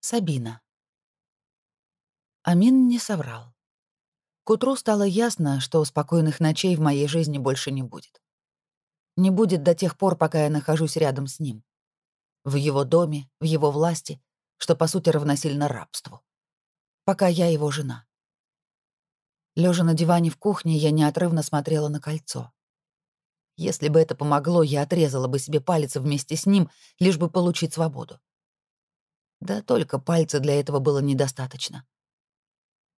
Сабина. Амин не соврал. К утру стало ясно, что спокойных ночей в моей жизни больше не будет. Не будет до тех пор, пока я нахожусь рядом с ним. В его доме, в его власти, что, по сути, равносильно рабству. Пока я его жена. Лежа на диване в кухне, я неотрывно смотрела на кольцо. Если бы это помогло, я отрезала бы себе палец вместе с ним, лишь бы получить свободу. Да только пальца для этого было недостаточно.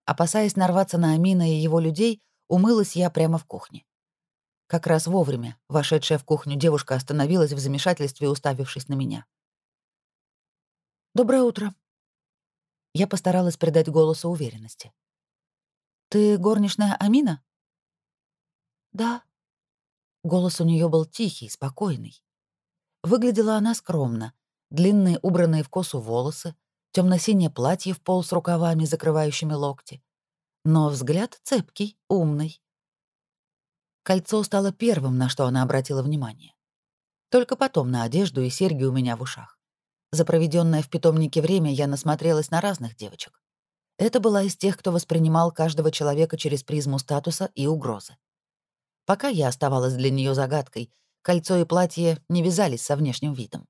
Опасаясь нарваться на Амина и его людей, умылась я прямо в кухне. Как раз вовремя вошедшая в кухню девушка остановилась в замешательстве, уставившись на меня. «Доброе утро». Я постаралась придать голосу уверенности. «Ты горничная Амина?» «Да». Голос у нее был тихий, спокойный. Выглядела она скромно, длинные убранные в косу волосы, темно-синее платье в пол с рукавами, закрывающими локти. Но взгляд цепкий, умный. Кольцо стало первым, на что она обратила внимание. Только потом на одежду и серьги у меня в ушах. За проведенное в питомнике время я насмотрелась на разных девочек. Это была из тех, кто воспринимал каждого человека через призму статуса и угрозы. Пока я оставалась для нее загадкой, кольцо и платье не вязались со внешним видом.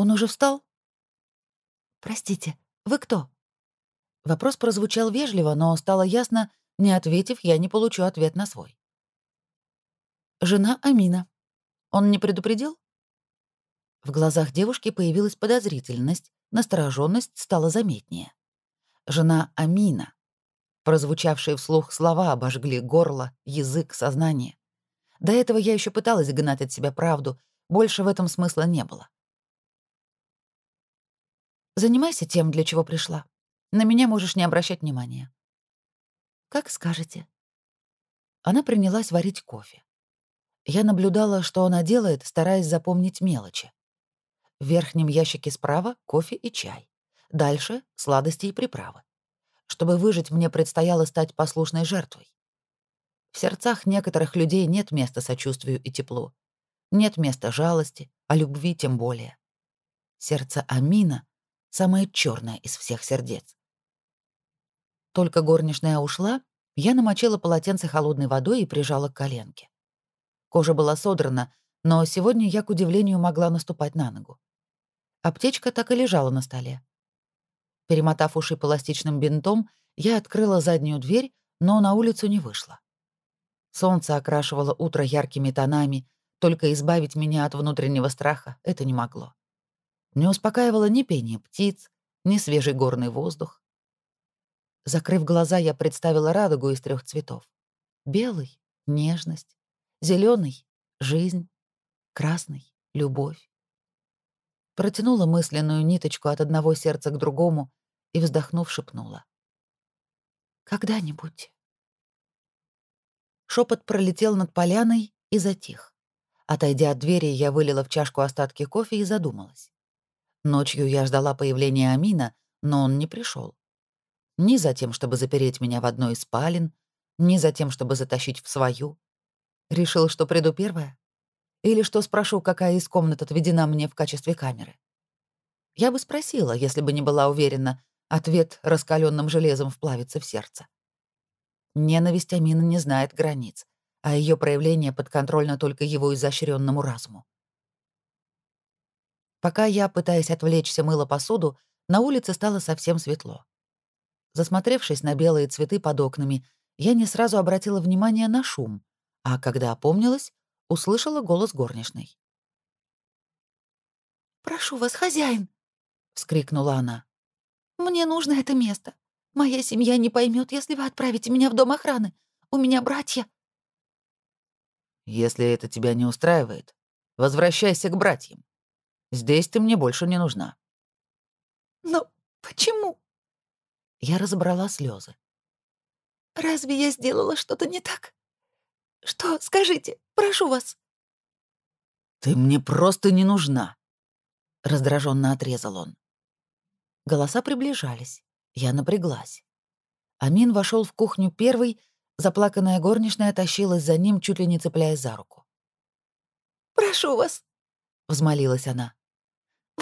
Он уже встал? Простите, вы кто? Вопрос прозвучал вежливо, но стало ясно, не ответив, я не получу ответ на свой. Жена Амина. Он не предупредил? В глазах девушки появилась подозрительность, настороженность стала заметнее. Жена Амина. Прозвучавшие вслух слова обожгли горло, язык, сознание. До этого я еще пыталась гнать от себя правду, больше в этом смысла не было. Занимайся тем, для чего пришла. На меня можешь не обращать внимания. Как скажете. Она принялась варить кофе. Я наблюдала, что она делает, стараясь запомнить мелочи. В верхнем ящике справа — кофе и чай. Дальше — сладости и приправы. Чтобы выжить, мне предстояло стать послушной жертвой. В сердцах некоторых людей нет места сочувствию и теплу. Нет места жалости, а любви тем более. Сердце Амина самое черное из всех сердец. Только горничная ушла, я намочила полотенце холодной водой и прижала к коленке. Кожа была содрана, но сегодня я, к удивлению, могла наступать на ногу. Аптечка так и лежала на столе. Перемотав уши пластичным бинтом, я открыла заднюю дверь, но на улицу не вышла. Солнце окрашивало утро яркими тонами, только избавить меня от внутреннего страха это не могло. Не успокаивало ни пение птиц, ни свежий горный воздух. Закрыв глаза, я представила радугу из трех цветов. Белый — нежность, зеленый — жизнь, красный — любовь. Протянула мысленную ниточку от одного сердца к другому и, вздохнув, шепнула. «Когда-нибудь». Шепот пролетел над поляной и затих. Отойдя от двери, я вылила в чашку остатки кофе и задумалась. Ночью я ждала появления Амина, но он не пришел. Ни за тем, чтобы запереть меня в одной из спален, ни за тем, чтобы затащить в свою. Решил, что приду первая? Или что спрошу, какая из комнат отведена мне в качестве камеры? Я бы спросила, если бы не была уверена, ответ раскаленным железом вплавится в сердце. Ненависть Амина не знает границ, а ее проявление подконтрольно только его изощренному разуму. Пока я, пытаясь отвлечься, мыла посуду, на улице стало совсем светло. Засмотревшись на белые цветы под окнами, я не сразу обратила внимание на шум, а когда опомнилась, услышала голос горничной. «Прошу вас, хозяин!» — вскрикнула она. «Мне нужно это место. Моя семья не поймет, если вы отправите меня в дом охраны. У меня братья». «Если это тебя не устраивает, возвращайся к братьям. Здесь ты мне больше не нужна». «Но почему?» Я разобрала слезы. «Разве я сделала что-то не так? Что, скажите, прошу вас?» «Ты мне просто не нужна», — раздраженно отрезал он. Голоса приближались. Я напряглась. Амин вошел в кухню первый, заплаканная горничная тащилась за ним, чуть ли не цепляясь за руку. «Прошу вас», — взмолилась она.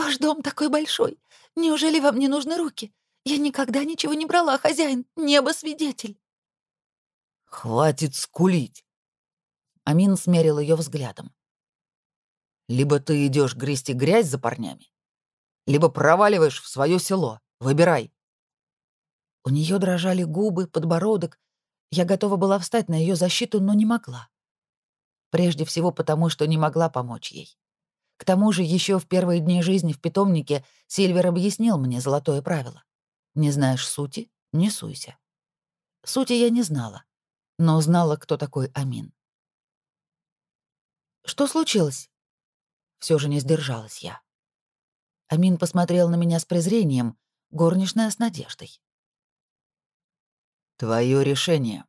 Ваш дом такой большой. Неужели вам не нужны руки? Я никогда ничего не брала, хозяин. Небо свидетель». «Хватит скулить!» Амин смерил ее взглядом. «Либо ты идешь грести грязь за парнями, либо проваливаешь в свое село. Выбирай». У нее дрожали губы, подбородок. Я готова была встать на ее защиту, но не могла. Прежде всего потому, что не могла помочь ей. К тому же еще в первые дни жизни в питомнике Сильвер объяснил мне золотое правило. Не знаешь сути — не суйся. Сути я не знала, но знала, кто такой Амин. «Что случилось?» Все же не сдержалась я. Амин посмотрел на меня с презрением, горничная с надеждой. «Твое решение»,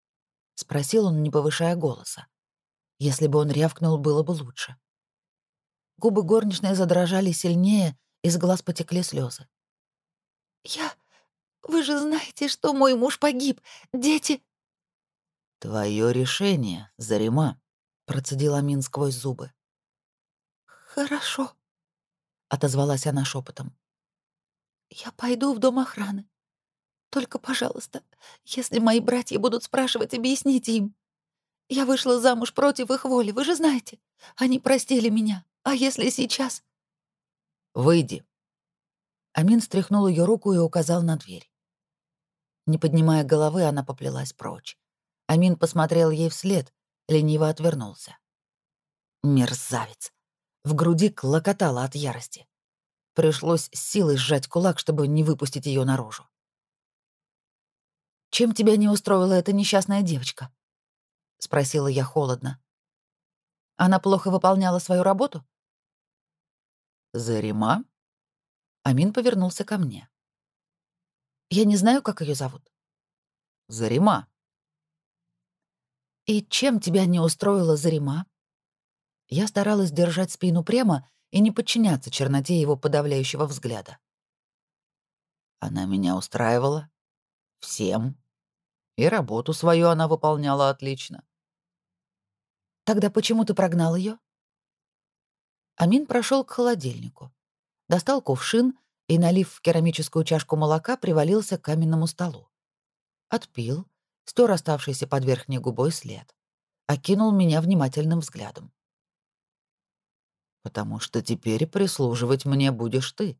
— спросил он, не повышая голоса. Если бы он рявкнул, было бы лучше. Губы горничной задрожали сильнее, из глаз потекли слезы. «Я... Вы же знаете, что мой муж погиб. Дети...» «Твое решение, Зарима», — процедил Амин сквозь зубы. «Хорошо», — отозвалась она шепотом. «Я пойду в дом охраны. Только, пожалуйста, если мои братья будут спрашивать, объясните им. Я вышла замуж против их воли, вы же знаете. Они простили меня. А если сейчас...» «Выйди». Амин стряхнул ее руку и указал на дверь. Не поднимая головы, она поплелась прочь. Амин посмотрел ей вслед, лениво отвернулся. Мерзавец. В груди клокотало от ярости. Пришлось силой сжать кулак, чтобы не выпустить ее наружу. «Чем тебя не устроила эта несчастная девочка?» — спросила я холодно. «Она плохо выполняла свою работу?» «Зарима?» Амин повернулся ко мне. «Я не знаю, как ее зовут». «Зарима». «И чем тебя не устроила Зарима?» Я старалась держать спину прямо и не подчиняться черноте его подавляющего взгляда. Она меня устраивала. Всем. И работу свою она выполняла отлично. Тогда почему ты прогнал ее? Амин прошел к холодильнику, достал кувшин и, налив в керамическую чашку молока, привалился к каменному столу. Отпил, стер оставшийся под верхней губой след. Окинул меня внимательным взглядом. «Потому что теперь прислуживать мне будешь ты».